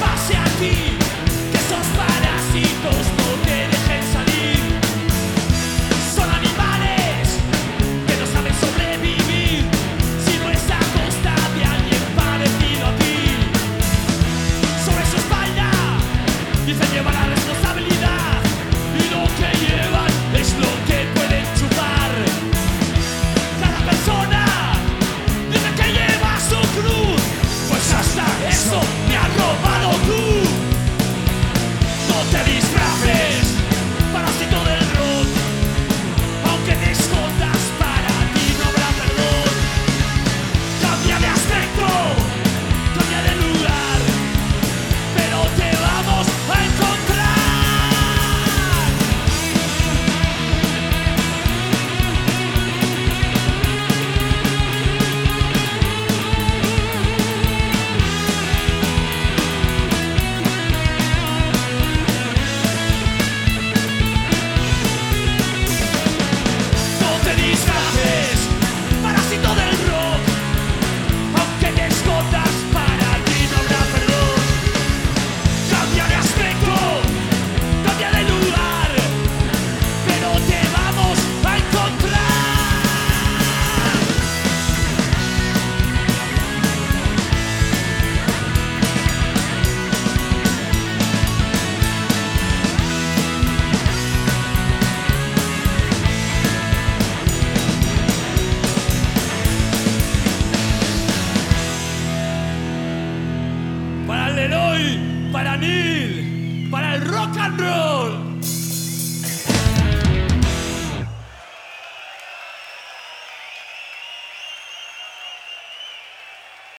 Pase a ti, que sos parásitos no te dejen salir. Son animales que no saben sobrevivir, si no es a costa de alguien parecido a ti, sobre su espalda y se lleva la responsabilidad. Eloy, para Neil, para el rock and roll.